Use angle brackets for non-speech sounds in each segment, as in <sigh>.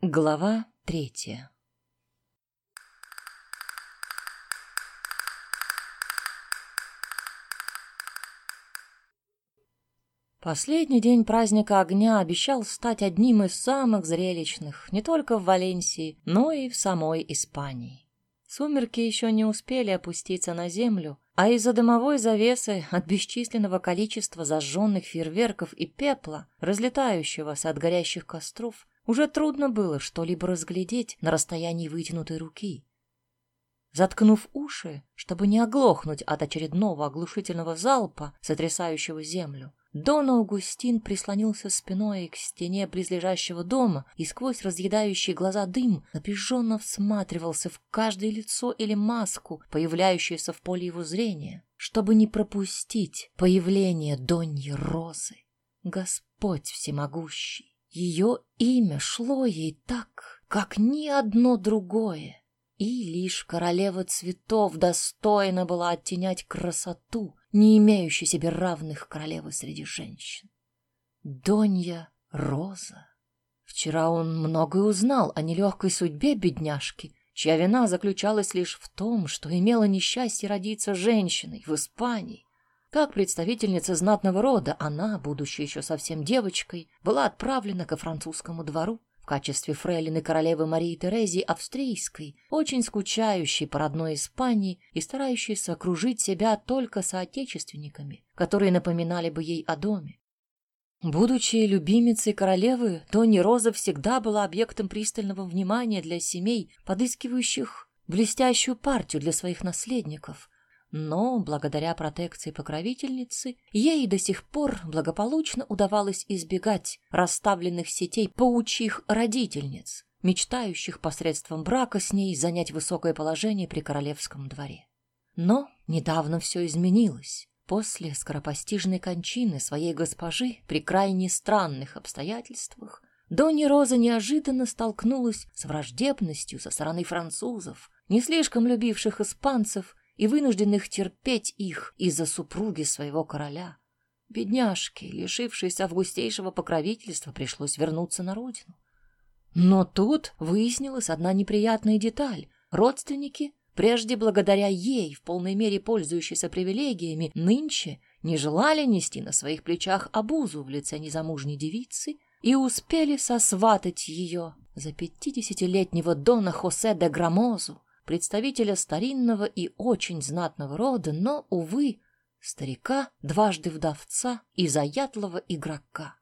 Глава третья Последний день праздника огня обещал стать одним из самых зрелищных не только в Валенсии, но и в самой Испании. Сумерки еще не успели опуститься на землю, а из-за дымовой завесы от бесчисленного количества зажженных фейерверков и пепла, разлетающегося от горящих костров, уже трудно было что-либо разглядеть на расстоянии вытянутой руки. Заткнув уши, чтобы не оглохнуть от очередного оглушительного залпа, сотрясающего землю, Дон Аугустин прислонился спиной к стене близлежащего дома и сквозь разъедающие глаза дым напряженно всматривался в каждое лицо или маску, появляющуюся в поле его зрения, чтобы не пропустить появление Доньи Розы. Господь всемогущий! Ее имя шло ей так, как ни одно другое, и лишь королева цветов достойна была оттенять красоту, не имеющей себе равных королевы среди женщин. Донья Роза. Вчера он многое узнал о нелегкой судьбе бедняжки, чья вина заключалась лишь в том, что имела несчастье родиться женщиной в Испании. Как представительница знатного рода, она, будучи еще совсем девочкой, была отправлена ко французскому двору в качестве фрейлины королевы Марии Терезии Австрийской, очень скучающей по родной Испании и старающейся окружить себя только соотечественниками, которые напоминали бы ей о доме. Будучи любимицей королевы, Тони Роза всегда была объектом пристального внимания для семей, подыскивающих блестящую партию для своих наследников, но, благодаря протекции покровительницы, ей до сих пор благополучно удавалось избегать расставленных сетей паучих родительниц, мечтающих посредством брака с ней занять высокое положение при королевском дворе. Но недавно все изменилось. После скоропостижной кончины своей госпожи при крайне странных обстоятельствах Донни Роза неожиданно столкнулась с враждебностью со стороны французов, не слишком любивших испанцев и вынужденных терпеть их из-за супруги своего короля. Бедняжке, лишившейся августейшего покровительства, пришлось вернуться на родину. Но тут выяснилась одна неприятная деталь. Родственники, прежде благодаря ей, в полной мере пользующиеся привилегиями, нынче не желали нести на своих плечах обузу в лице незамужней девицы и успели сосватать ее за пятидесятилетнего дона Хосе де Грамозу, представителя старинного и очень знатного рода, но, увы, старика, дважды вдовца и заядлого игрока.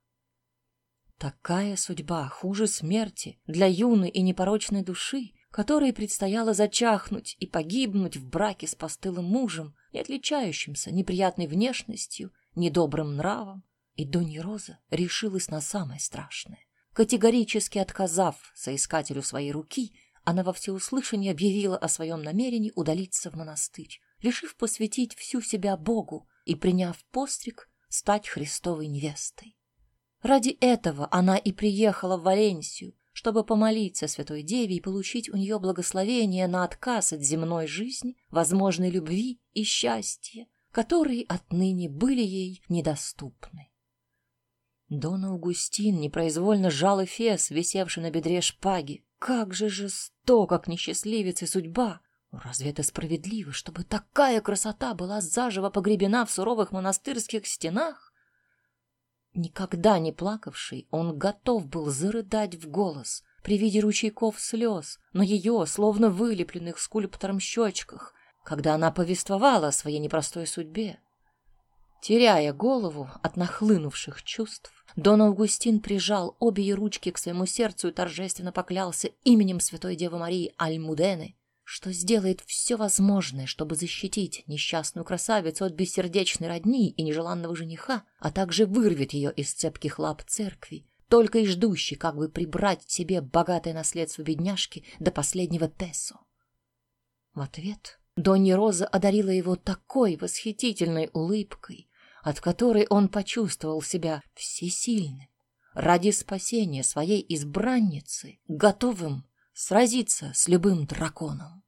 Такая судьба хуже смерти для юной и непорочной души, которой предстояло зачахнуть и погибнуть в браке с постылым мужем, не отличающимся неприятной внешностью, недобрым нравом, и Донья Роза решилась на самое страшное. Категорически отказав соискателю своей руки, она во всеуслышание объявила о своем намерении удалиться в монастырь, решив посвятить всю себя Богу и, приняв постриг, стать Христовой невестой. Ради этого она и приехала в Валенсию, чтобы помолиться Святой Деве и получить у нее благословение на отказ от земной жизни, возможной любви и счастья, которые отныне были ей недоступны. Дон Аугустин непроизвольно сжал эфес, висевший на бедре шпаги. Как же жестоко к несчастливице судьба! Разве это справедливо, чтобы такая красота была заживо погребена в суровых монастырских стенах? Никогда не плакавший, он готов был зарыдать в голос при виде ручейков слез на ее, словно вылепленных скульптором щечках, когда она повествовала о своей непростой судьбе. Теряя голову от нахлынувших чувств, Дон Августин прижал обе ручки к своему сердцу и торжественно поклялся именем Святой Девы Марии Альмудены, что сделает все возможное, чтобы защитить несчастную красавицу от бессердечной родни и нежеланного жениха, а также вырвет ее из цепких лап церкви, только и ждущий, как бы прибрать себе богатое наследство бедняжки до последнего Тессо. В ответ Донья Роза одарила его такой восхитительной улыбкой, от которой он почувствовал себя всесильным, ради спасения своей избранницы, готовым сразиться с любым драконом.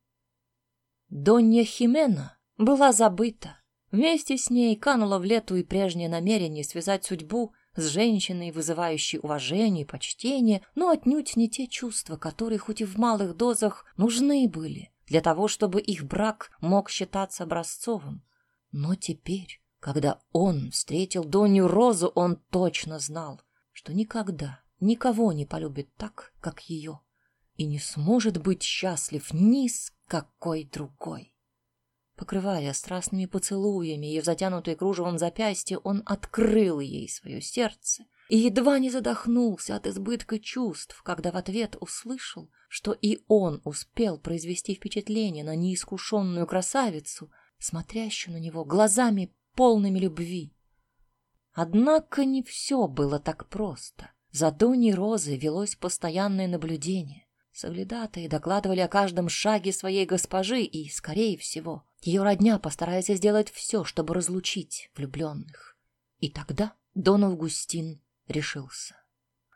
Донья Химена была забыта. Вместе с ней кануло в лету и прежнее намерение связать судьбу с женщиной, вызывающей уважение и почтение, но отнюдь не те чувства, которые хоть и в малых дозах нужны были для того, чтобы их брак мог считаться образцовым. Но теперь, когда он встретил Донью Розу, он точно знал, что никогда никого не полюбит так, как ее, и не сможет быть счастлив ни с какой другой. Покрывая страстными поцелуями ее затянутые кружевом запястье, он открыл ей свое сердце и едва не задохнулся от избытка чувств, когда в ответ услышал, что и он успел произвести впечатление на неискушенную красавицу, смотрящую на него глазами полными любви. Однако не все было так просто. За Доней Розой велось постоянное наблюдение. Соглядатые докладывали о каждом шаге своей госпожи, и, скорее всего, ее родня постарается сделать все, чтобы разлучить влюбленных. И тогда Дон Августин решился.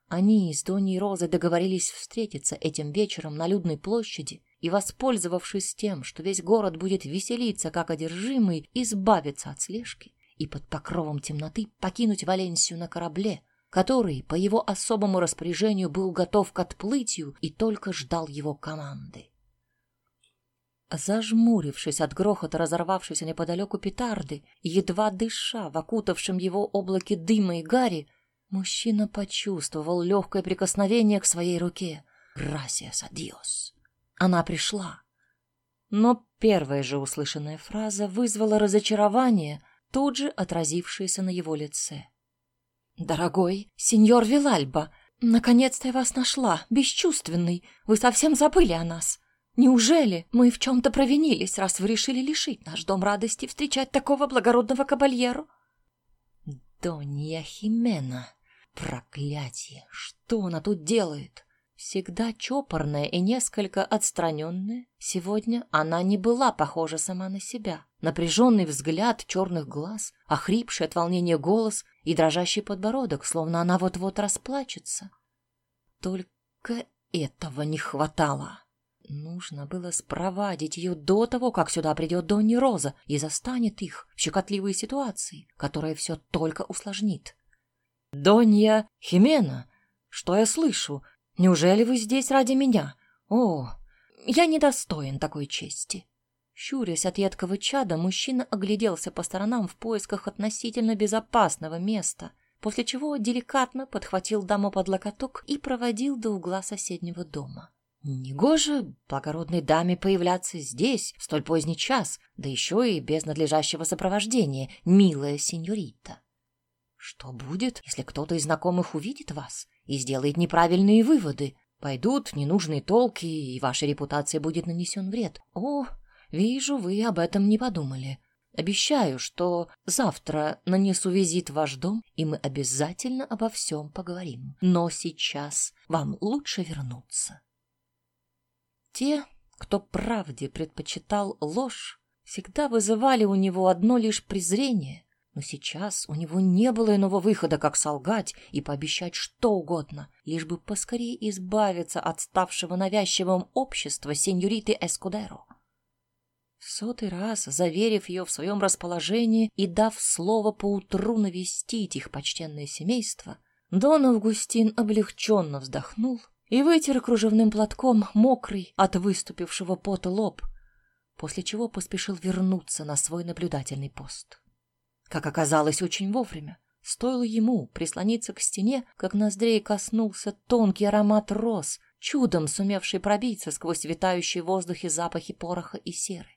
Они с Доней Розой договорились встретиться этим вечером на людной площади и, воспользовавшись тем, что весь город будет веселиться как одержимый, избавиться от слежки и под покровом темноты покинуть Валенсию на корабле, который по его особому распоряжению был готов к отплытию и только ждал его команды. Зажмурившись от грохота разорвавшейся неподалеку петарды, едва дыша в окутавшем его облаке дыма и гари, мужчина почувствовал легкое прикосновение к своей руке. «Gracias a Она пришла. Но первая же услышанная фраза вызвала разочарование, тут же отразившееся на его лице. «Дорогой сеньор Вилальба, наконец-то я вас нашла, бесчувственный. Вы совсем забыли о нас. Неужели мы в чем-то провинились, раз вы решили лишить наш дом радости встречать такого благородного кабальеру?» «Донья Химена, проклятие! Что она тут делает?» Всегда чопорная и несколько отстраненная, сегодня она не была похожа сама на себя. Напряженный взгляд черных глаз, охрипший от волнения голос и дрожащий подбородок, словно она вот-вот расплачется. Только этого не хватало. Нужно было спровадить ее до того, как сюда придет Донни Роза и застанет их в щекотливой ситуации, которая все только усложнит. «Донья Химена, что я слышу? Неужели вы здесь ради меня? О, я недостоин такой чести. Щурясь от едкого чада, мужчина огляделся по сторонам в поисках относительно безопасного места, после чего деликатно подхватил даму под локоток и проводил до угла соседнего дома. Негоже благородной даме появляться здесь в столь поздний час, да еще и без надлежащего сопровождения, милая сеньорита. Что будет, если кто-то из знакомых увидит вас и сделает неправильные выводы? Пойдут ненужные толки, и вашей репутации будет нанесен вред. О, вижу, вы об этом не подумали. Обещаю, что завтра нанесу визит в ваш дом, и мы обязательно обо всем поговорим. Но сейчас вам лучше вернуться. Те, кто правде предпочитал ложь, всегда вызывали у него одно лишь презрение — но сейчас у него не было иного выхода, как солгать и пообещать что угодно, лишь бы поскорее избавиться от ставшего навязчивым общества сеньориты Эскудеро. Сотый раз, заверив ее в своем расположении и дав слово поутру навестить их почтенное семейство, Дон Августин облегченно вздохнул и вытер кружевным платком мокрый от выступившего пота лоб, после чего поспешил вернуться на свой наблюдательный пост. Как оказалось, очень вовремя. Стоило ему прислониться к стене, как ноздрей коснулся тонкий аромат роз, чудом сумевший пробиться сквозь витающие в воздухе запахи пороха и серы.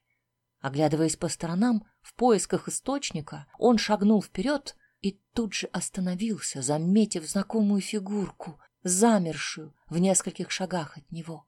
Оглядываясь по сторонам, в поисках источника, он шагнул вперед и тут же остановился, заметив знакомую фигурку, замершую в нескольких шагах от него.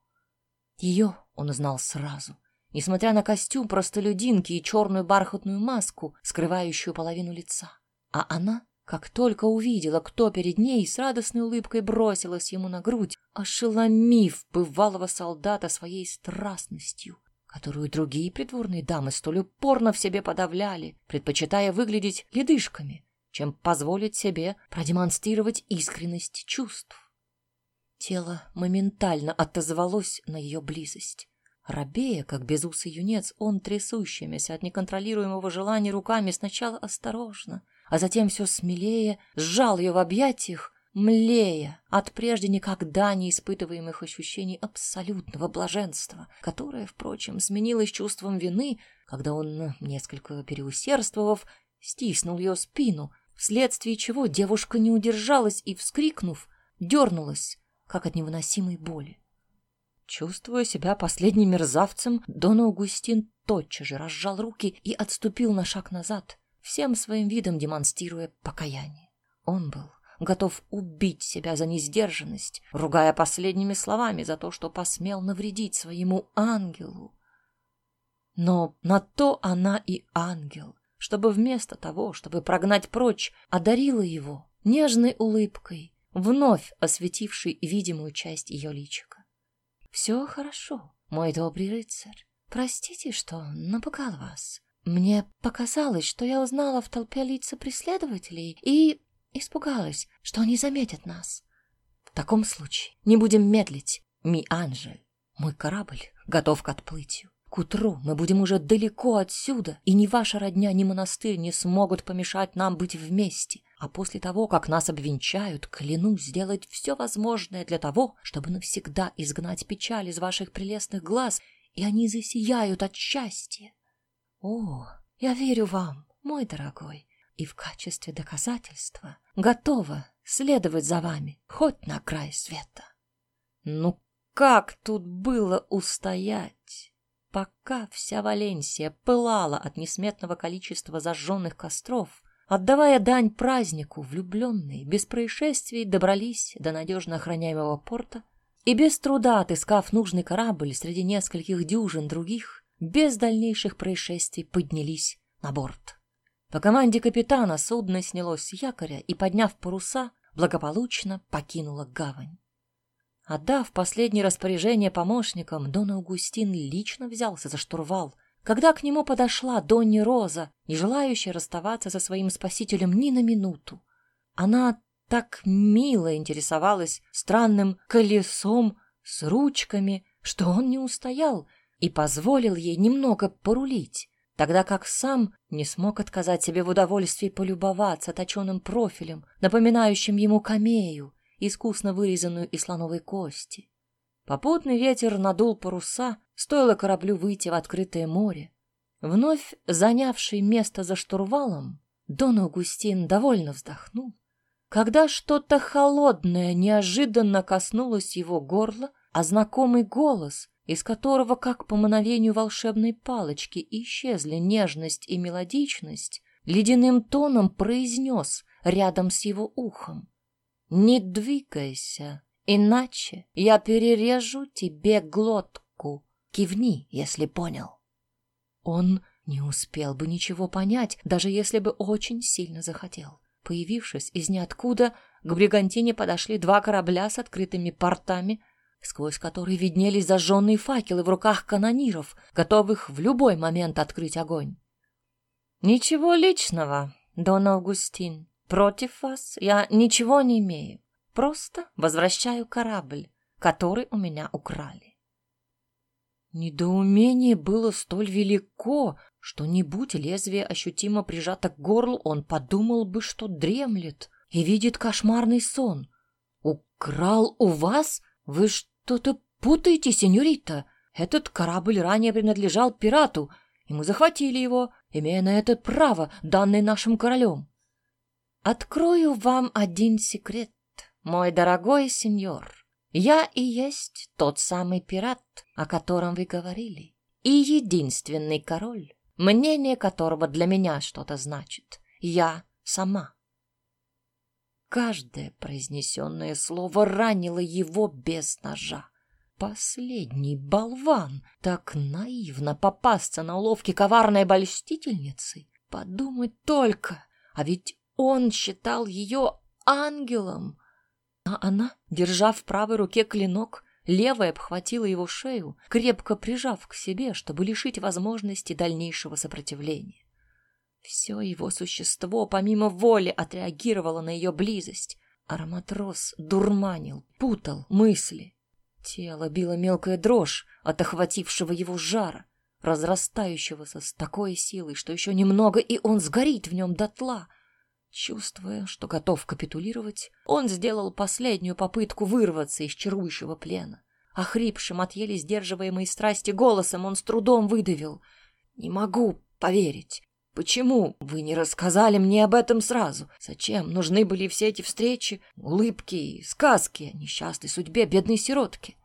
Ее он узнал сразу — несмотря на костюм простолюдинки и черную бархатную маску, скрывающую половину лица. А она, как только увидела, кто перед ней, с радостной улыбкой бросилась ему на грудь, ошеломив бывалого солдата своей страстностью, которую другие придворные дамы столь упорно в себе подавляли, предпочитая выглядеть ледышками, чем позволить себе продемонстрировать искренность чувств. Тело моментально отозвалось на ее близость. Рабея, как безусый юнец, он, трясущимися от неконтролируемого желания руками, сначала осторожно, а затем все смелее сжал ее в объятиях, млея от прежде никогда не испытываемых ощущений абсолютного блаженства, которое, впрочем, сменилось чувством вины, когда он, несколько переусердствовав, стиснул ее спину, вследствие чего девушка не удержалась и, вскрикнув, дернулась, как от невыносимой боли. Чувствуя себя последним мерзавцем, Дон Аугустин тотчас же разжал руки и отступил на шаг назад, всем своим видом демонстрируя покаяние. Он был готов убить себя за несдержанность, ругая последними словами за то, что посмел навредить своему ангелу. Но на то она и ангел, чтобы вместо того, чтобы прогнать прочь, одарила его нежной улыбкой, вновь осветившей видимую часть ее личика. «Все хорошо, мой добрый рыцарь. Простите, что напугал вас. Мне показалось, что я узнала в толпе лица преследователей и испугалась, что они заметят нас. В таком случае не будем медлить, ми Анжель. Мой корабль готов к отплытию. К утру мы будем уже далеко отсюда, и ни ваша родня, ни монастырь не смогут помешать нам быть вместе. А после того, как нас обвенчают, клянусь сделать все возможное для того, чтобы навсегда изгнать печаль из ваших прелестных глаз, и они засияют от счастья. О, я верю вам, мой дорогой, и в качестве доказательства готова следовать за вами хоть на край света. Ну как тут было устоять? Пока вся Валенсия пылала от несметного количества зажженных костров, отдавая дань празднику, влюбленные без происшествий добрались до надежно охраняемого порта и без труда отыскав нужный корабль среди нескольких дюжин других, без дальнейших происшествий поднялись на борт. По команде капитана судно снялось с якоря и, подняв паруса, благополучно покинуло гавань. Отдав последнее распоряжение помощникам, Дон Аугустин лично взялся за штурвал, когда к нему подошла Донни Роза, не желающая расставаться со своим спасителем ни на минуту. Она так мило интересовалась странным колесом с ручками, что он не устоял и позволил ей немного порулить, тогда как сам не смог отказать себе в удовольствии полюбоваться точеным профилем, напоминающим ему камею, искусно вырезанную из слоновой кости. Попутный ветер надул паруса, стоило кораблю выйти в открытое море. Вновь занявший место за штурвалом, Дон Аугустин довольно вздохнул, когда что-то холодное неожиданно коснулось его горла, а знакомый голос, из которого, как по мановению волшебной палочки, исчезли нежность и мелодичность, ледяным тоном произнес рядом с его ухом. Не двигайся, иначе я перережу тебе глотку. Кивни, если понял. Он не успел бы ничего понять, даже если бы очень сильно захотел. Появившись из ниоткуда, к бригантине подошли два корабля с открытыми портами, сквозь которые виднелись зажженные факелы в руках канониров, готовых в любой момент открыть огонь. «Ничего личного, Дон Августин», Против вас я ничего не имею. Просто возвращаю корабль, который у меня украли. Недоумение было столь велико, что не будь лезвие ощутимо прижато к горлу, он подумал бы, что дремлет и видит кошмарный сон. «Украл у вас? Вы что-то путаете, сеньорита? Этот корабль ранее принадлежал пирату, и мы захватили его, имея на это право, данное нашим королем. Открою вам один секрет, мой дорогой сеньор. Я и есть тот самый пират, о котором вы говорили, и единственный король, мнение которого для меня что-то значит. Я сама. Каждое произнесенное слово ранило его без ножа. Последний болван так наивно попасться на уловки коварной обольстительницы. Подумать только, а ведь он считал ее ангелом, а она, держа в правой руке клинок, левой обхватила его шею, крепко прижав к себе, чтобы лишить возможности дальнейшего сопротивления. Все его существо помимо воли отреагировало на ее близость. Ароматрос дурманил, путал мысли. Тело било мелкая дрожь от охватившего его жара, разрастающегося с такой силой, что еще немного, и он сгорит в нем дотла. Чувствуя, что готов капитулировать, он сделал последнюю попытку вырваться из чарующего плена. Охрипшим от еле сдерживаемой страсти голосом он с трудом выдавил. «Не могу поверить. Почему вы не рассказали мне об этом сразу? Зачем нужны были все эти встречи, улыбки и сказки о несчастной судьбе бедной сиротки?»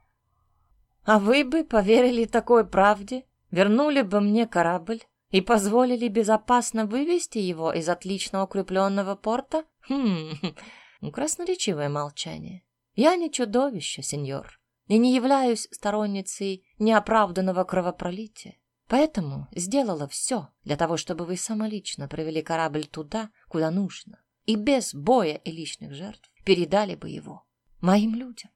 «А вы бы поверили такой правде? Вернули бы мне корабль?» И позволили безопасно вывести его из отлично укрепленного порта? Хм, <laughs> красноречивое молчание. Я не чудовище, сеньор и не являюсь сторонницей неоправданного кровопролития. Поэтому сделала все для того, чтобы вы самолично провели корабль туда, куда нужно, и без боя и лишних жертв передали бы его моим людям.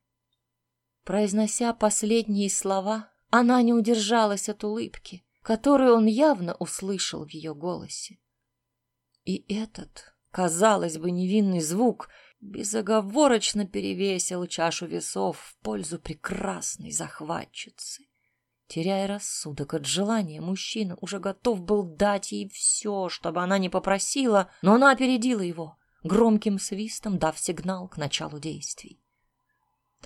Произнося последние слова, она не удержалась от улыбки, которую он явно услышал в ее голосе. И этот, казалось бы, невинный звук — безоговорочно перевесил чашу весов в пользу прекрасной захватчицы. Теряя рассудок от желания, мужчина уже готов был дать ей все, чтобы она не попросила, но она опередила его, громким свистом дав сигнал к началу действий.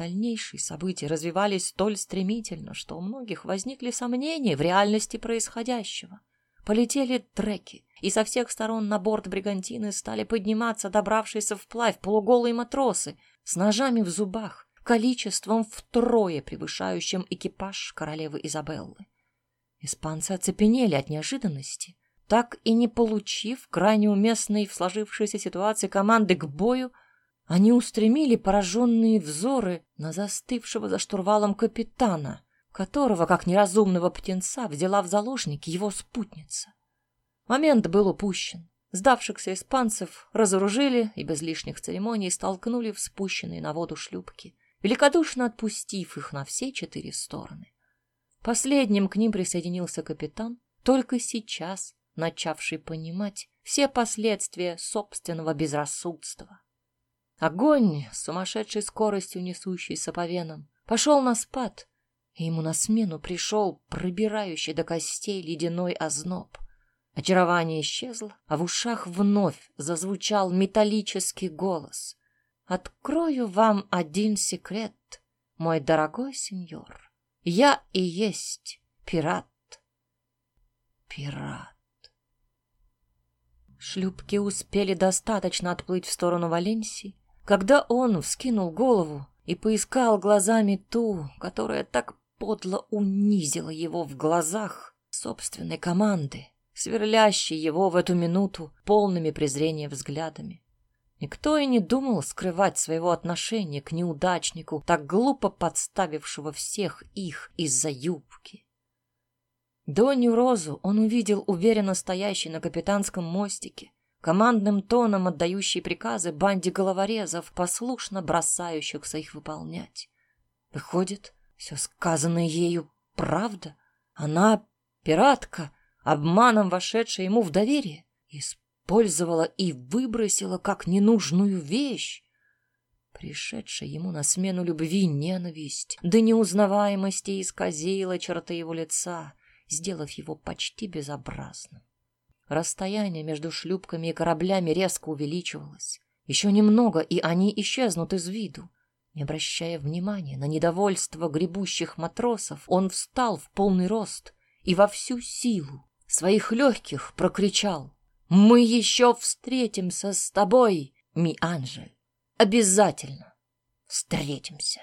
Дальнейшие события развивались столь стремительно, что у многих возникли сомнения в реальности происходящего. Полетели треки, и со всех сторон на борт бригантины стали подниматься добравшиеся вплавь полуголые матросы с ножами в зубах, количеством втрое превышающим экипаж королевы Изабеллы. Испанцы оцепенели от неожиданности. Так и не получив крайне уместной в сложившейся ситуации команды к бою, они устремили пораженные взоры на застывшего за штурвалом капитана, которого, как неразумного птенца, взяла в заложники его спутница. Момент был упущен. Сдавшихся испанцев разоружили и без лишних церемоний столкнули в спущенные на воду шлюпки, великодушно отпустив их на все четыре стороны. Последним к ним присоединился капитан, только сейчас начавший понимать все последствия собственного безрассудства. Огонь, сумасшедшей скоростью несущийся по венам, пошел на спад, и ему на смену пришел пробирающий до костей ледяной озноб. Очарование исчезло, а в ушах вновь зазвучал металлический голос. «Открою вам один секрет, мой дорогой сеньор. Я и есть пират». Пират. Шлюпки успели достаточно отплыть в сторону Валенсии, когда он вскинул голову и поискал глазами ту, которая так подло унизила его в глазах собственной команды, сверлящей его в эту минуту полными презрения взглядами. Никто и не думал скрывать своего отношения к неудачнику, так глупо подставившего всех их из-за юбки. Доню Розу он увидел уверенно стоящей на капитанском мостике, командным тоном отдающей приказы банде головорезов, послушно бросающихся их выполнять. Выходит, все сказанное ею правда. Она пиратка, обманом вошедшая ему в доверие, использовала и выбросила как ненужную вещь. Пришедшая ему на смену любви ненависть, до неузнаваемости исказила черты его лица, сделав его почти безобразным. Расстояние между шлюпками и кораблями резко увеличивалось. Еще немного, и они исчезнут из виду. Не обращая внимания на недовольство гребущих матросов, он встал в полный рост и во всю силу своих легких прокричал. «Мы еще встретимся с тобой, ми Анжель. Обязательно встретимся».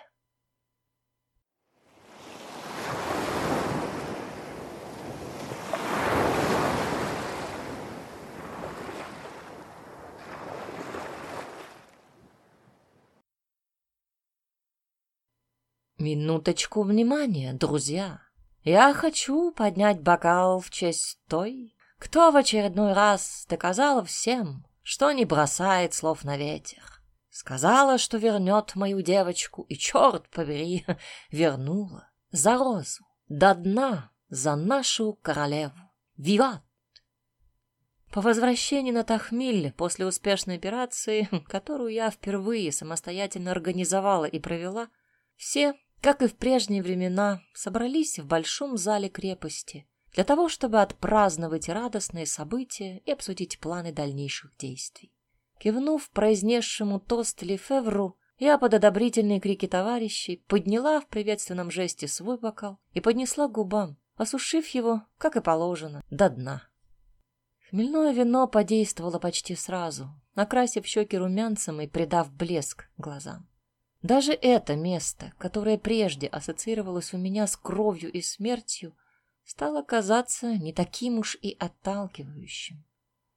Минуточку внимания, друзья. Я хочу поднять бокал в честь той, кто в очередной раз доказала всем, что не бросает слов на ветер. Сказала, что вернет мою девочку, и, черт побери, <laughs> вернула за розу, до дна, за нашу королеву. Виват! По возвращении на Тахмиль после успешной операции, <laughs> которую я впервые самостоятельно организовала и провела, все как и в прежние времена, собрались в большом зале крепости для того, чтобы отпраздновать радостные события и обсудить планы дальнейших действий. Кивнув произнесшему тост Лефевру, я под одобрительные крики товарищей подняла в приветственном жесте свой бокал и поднесла к губам, осушив его, как и положено, до дна. Хмельное вино подействовало почти сразу, накрасив щеки румянцем и придав блеск глазам. Даже это место, которое прежде ассоциировалось у меня с кровью и смертью, стало казаться не таким уж и отталкивающим.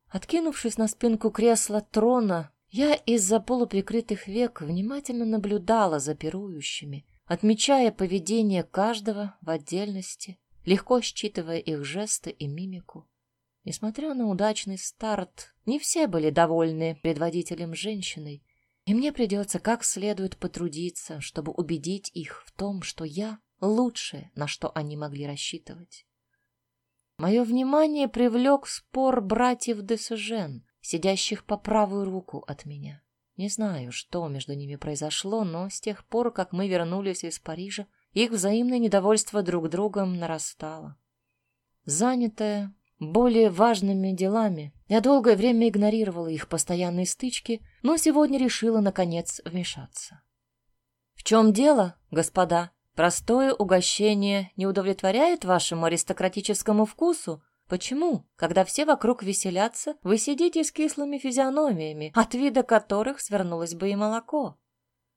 Откинувшись на спинку кресла трона, я из-за полуприкрытых век внимательно наблюдала за пирующими, отмечая поведение каждого в отдельности, легко считывая их жесты и мимику. Несмотря на удачный старт, не все были довольны предводителем женщиной, и мне придется как следует потрудиться, чтобы убедить их в том, что я лучшее, на что они могли рассчитывать. Мое внимание привлек спор братьев Десажен, сидящих по правую руку от меня. Не знаю, что между ними произошло, но с тех пор, как мы вернулись из Парижа, их взаимное недовольство друг другом нарастало. Занятая более важными делами, я долгое время игнорировала их постоянные стычки, но сегодня решила, наконец, вмешаться. «В чем дело, господа? Простое угощение не удовлетворяет вашему аристократическому вкусу?» Почему, когда все вокруг веселятся, вы сидите с кислыми физиономиями, от вида которых свернулось бы и молоко?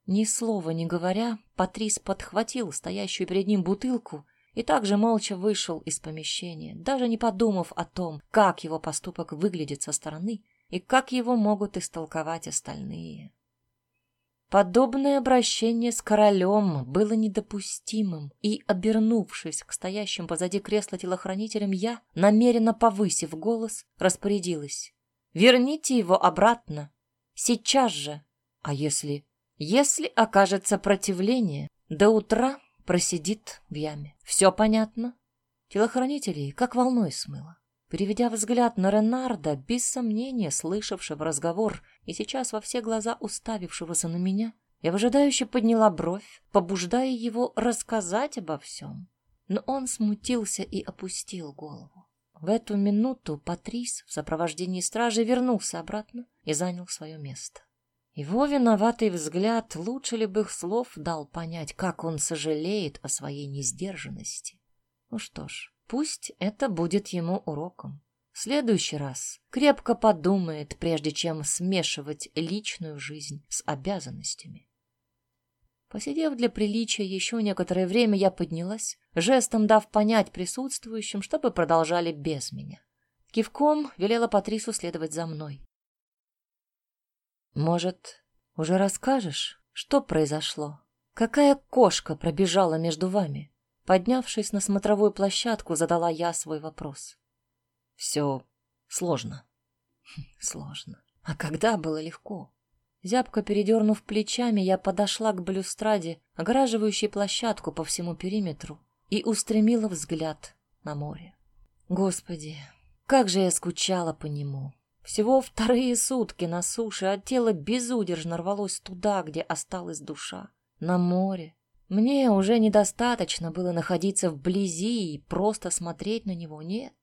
Ни слова не говоря, Патрис подхватил стоящую перед ним бутылку и также молча вышел из помещения, даже не подумав о том, как его поступок выглядит со стороны и как его могут истолковать остальные. Подобное обращение с королем было недопустимым, и, обернувшись к стоящим позади кресла телохранителям, я, намеренно повысив голос, распорядилась. «Верните его обратно. Сейчас же. А если... Если окажет сопротивление, до утра просидит в яме. Все понятно?» Телохранителей как волной смыло. Переведя взгляд на Ренарда, без сомнения слышавшего разговор и сейчас во все глаза уставившегося на меня, я выжидающе подняла бровь, побуждая его рассказать обо всем. Но он смутился и опустил голову. В эту минуту Патрис в сопровождении стражи вернулся обратно и занял свое место. Его виноватый взгляд лучше любых слов дал понять, как он сожалеет о своей несдержанности. Ну что ж, Пусть это будет ему уроком. В следующий раз крепко подумает, прежде чем смешивать личную жизнь с обязанностями. Посидев для приличия еще некоторое время, я поднялась, жестом дав понять присутствующим, чтобы продолжали без меня. Кивком велела Патрису следовать за мной. «Может, уже расскажешь, что произошло? Какая кошка пробежала между вами?» Поднявшись на смотровую площадку, задала я свой вопрос. Все сложно. <laughs> Сложно. А когда было легко? Зябко передернув плечами, я подошла к балюстраде, огораживающей площадку по всему периметру, и устремила взгляд на море. Господи, как же я скучала по нему. Всего вторые сутки на суше, а тело безудержно рвалось туда, где осталась душа. На море, мне уже недостаточно было находиться вблизи и просто смотреть на него, нет.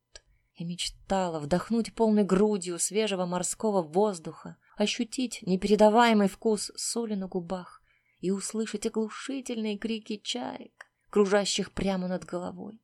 Я мечтала вдохнуть полной грудью свежего морского воздуха, ощутить непередаваемый вкус соли на губах и услышать оглушительные крики чаек, кружащих прямо над головой.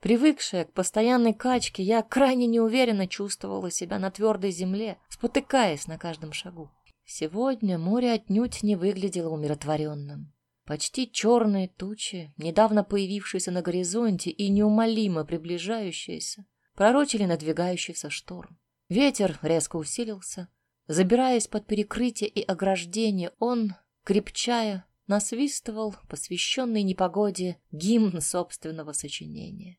Привыкшая к постоянной качке, я крайне неуверенно чувствовала себя на твердой земле, спотыкаясь на каждом шагу. Сегодня море отнюдь не выглядело умиротворенным. Почти черные тучи, недавно появившиеся на горизонте и неумолимо приближающиеся, пророчили надвигающийся шторм. Ветер резко усилился. Забираясь под перекрытие и ограждение, он, крепчая, насвистывал посвященный непогоде гимн собственного сочинения.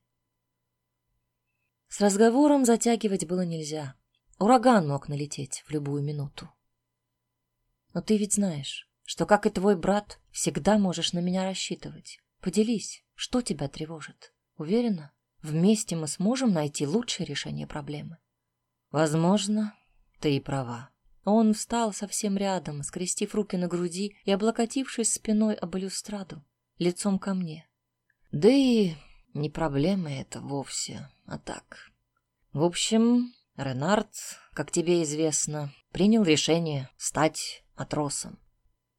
С разговором затягивать было нельзя. Ураган мог налететь в любую минуту. Но ты ведь знаешь, что, как и твой брат, всегда можешь на меня рассчитывать. Поделись, что тебя тревожит. Уверена, вместе мы сможем найти лучшее решение проблемы. Возможно, ты и права. Он встал совсем рядом, скрестив руки на груди и облокотившись спиной об балюстраду, лицом ко мне. Да и не проблема это вовсе, а так. В общем, Ренард, как тебе известно, принял решение стать матросом.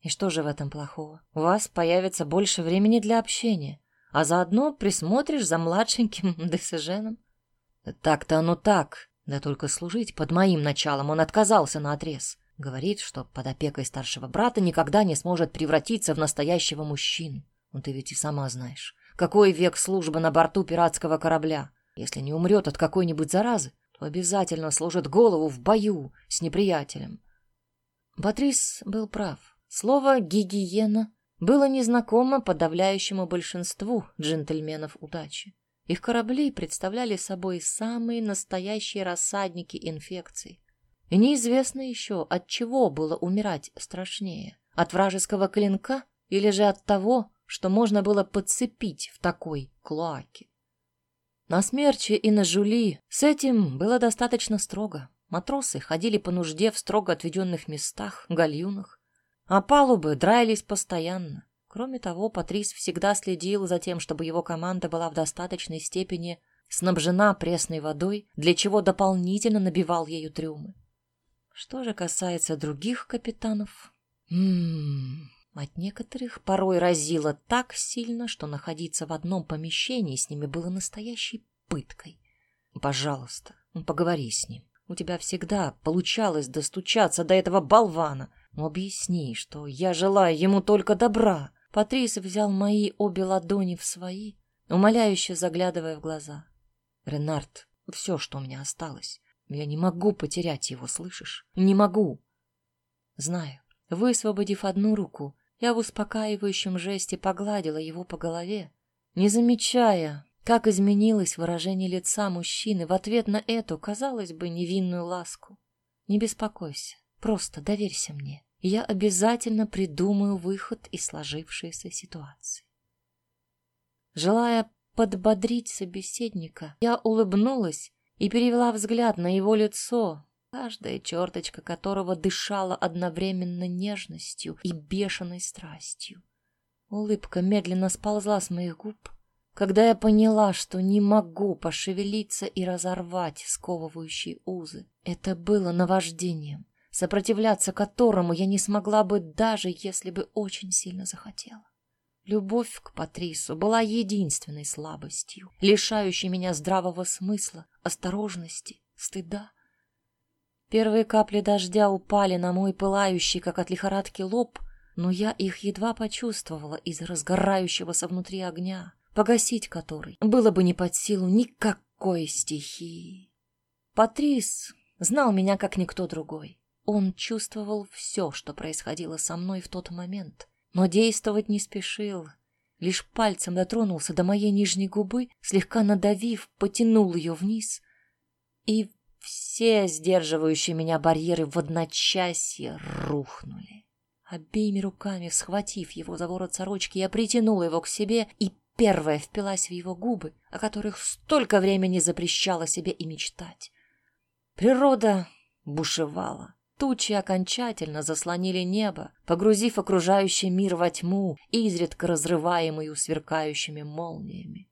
И что же в этом плохого? У вас появится больше времени для общения, а заодно присмотришь за младшеньким <laughs> Десеженом. Так-то оно так, да только служить под моим началом он отказался на отрез. Говорит, что под опекой старшего брата никогда не сможет превратиться в настоящего мужчину. Ну ты ведь и сама знаешь, какой век службы на борту пиратского корабля. Если не умрет от какой-нибудь заразы, то обязательно сложит голову в бою с неприятелем. Патрис был прав. Слово «гигиена» было незнакомо подавляющему большинству джентльменов удачи. Их корабли представляли собой самые настоящие рассадники инфекций. И неизвестно еще, от чего было умирать страшнее. От вражеского клинка или же от того, что можно было подцепить в такой клоаке. На смерче и на жули с этим было достаточно строго. Матросы ходили по нужде в строго отведенных местах, гальюнах, а палубы драились постоянно. Кроме того, Патрис всегда следил за тем, чтобы его команда была в достаточной степени снабжена пресной водой, для чего дополнительно набивал ею трюмы. Что же касается других капитанов... М от некоторых порой разило так сильно, что находиться в одном помещении с ними было настоящей пыткой. Пожалуйста, поговори с ним. У тебя всегда получалось достучаться до этого болвана. Ну, объясни, что я желаю ему только добра. Патрис взял мои обе ладони в свои, умоляюще заглядывая в глаза. Ренард, все, что у меня осталось. Я не могу потерять его, слышишь? Не могу. Знаю. Высвободив одну руку, я в успокаивающем жесте погладила его по голове, не замечая, как изменилось выражение лица мужчины в ответ на эту, казалось бы, невинную ласку. Не беспокойся, просто доверься мне, и я обязательно придумаю выход из сложившейся ситуации. Желая подбодрить собеседника, я улыбнулась и перевела взгляд на его лицо, каждая черточка которого дышала одновременно нежностью и бешеной страстью. Улыбка медленно сползла с моих губ, когда я поняла, что не могу пошевелиться и разорвать сковывающие узы. Это было наваждением, сопротивляться которому я не смогла бы даже если бы очень сильно захотела. Любовь к Патрису была единственной слабостью, лишающей меня здравого смысла, осторожности, стыда Первые капли дождя упали на мой пылающий, как от лихорадки, лоб, но я их едва почувствовала из разгорающегося внутри огня, погасить который было бы не под силу никакой стихии. Патрис знал меня как никто другой. Он чувствовал все, что происходило со мной в тот момент, но действовать не спешил, лишь пальцем дотронулся до моей нижней губы, слегка надавив, потянул ее вниз и все сдерживающие меня барьеры в одночасье рухнули. Обеими руками, схватив его за ворот сорочки, я притянула его к себе и первая впилась в его губы, о которых столько времени запрещала себе и мечтать. Природа бушевала. Тучи окончательно заслонили небо, погрузив окружающий мир во тьму, изредка разрываемую сверкающими молниями.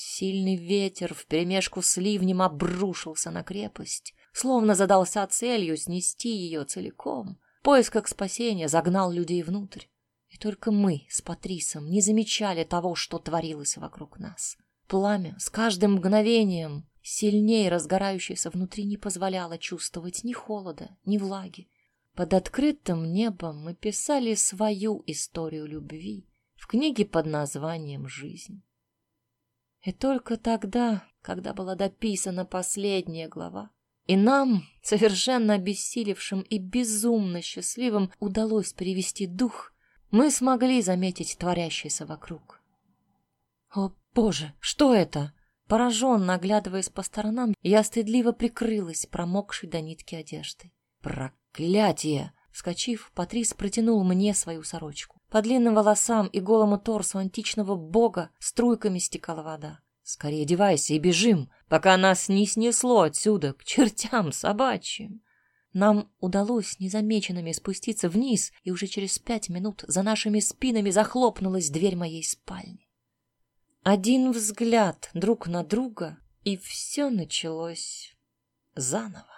Сильный ветер вперемешку с ливнем обрушился на крепость, словно задался целью снести ее целиком. В поисках спасения загнал людей внутрь. И только мы с Патрисом не замечали того, что творилось вокруг нас. Пламя с каждым мгновением сильнее разгорающееся внутри не позволяло чувствовать ни холода, ни влаги. Под открытым небом мы писали свою историю любви в книге под названием «Жизнь». И только тогда, когда была дописана последняя глава, и нам, совершенно обессилевшим и безумно счастливым, удалось перевести дух, мы смогли заметить творящееся вокруг. О, Боже, что это? Пораженно оглядываясь по сторонам, я стыдливо прикрылась промокшей до нитки одеждой. Проклятие! Вскочив, Патрис протянул мне свою сорочку. По длинным волосам и голому торсу античного бога струйками стекала вода. «Скорее одевайся и бежим, пока нас не снесло отсюда, к чертям собачьим!» Нам удалось незамеченными спуститься вниз, и уже через пять минут за нашими спинами захлопнулась дверь моей спальни. Один взгляд друг на друга, и все началось заново.